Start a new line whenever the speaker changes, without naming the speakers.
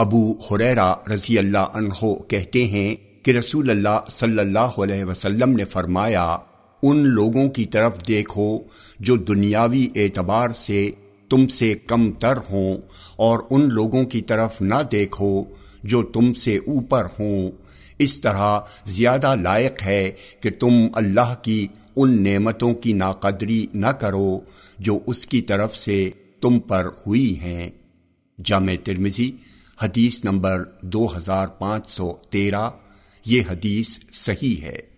ابو حریرا رضی اللہ عنہ کہتے ہیں کہ رسول اللہ صلی اللہ علیہ وسلم نے فرمایا، ان لوگوں کی طرف دیکھو جو دنیاوی اعتبار سے تم سے کم تر ہوں اور ان لوگوں کی طرف نہ دیکھو جو تم سے اوپر ہوں۔ اس طرح زیادہ لائق ہے کہ تم اللہ کی ان نعمتوں کی ناقدری نہ کرو جو اس کی طرف سے تم پر ہوئی ہیں۔ جامع ترمزی حدیث نمبر دو ہزار پانچ سو تیرہ یہ حدیث صحیح ہے۔